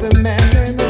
demanding.